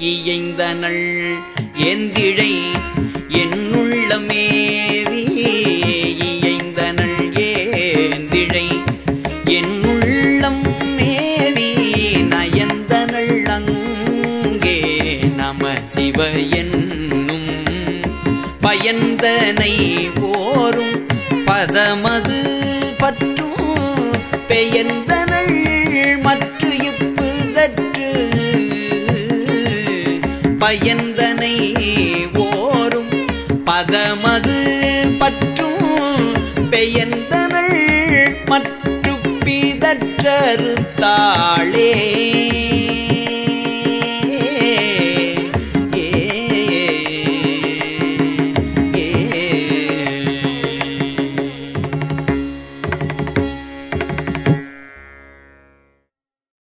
இயைந்தனள் எந்திழை என்னுள்ளமேவி இயைந்தனள் ஏந்திழை என்னுள்ளம் மேவி நயந்தனள் அங்கே நம சிவ என்னும் பயந்தனை ஓரும் பதமது பற்றும் பெயர்ந்தன பயந்தனை ஓரும் பதமது பற்றும் பெயந்தனள் மற்று பிதற்றறுத்தாள்.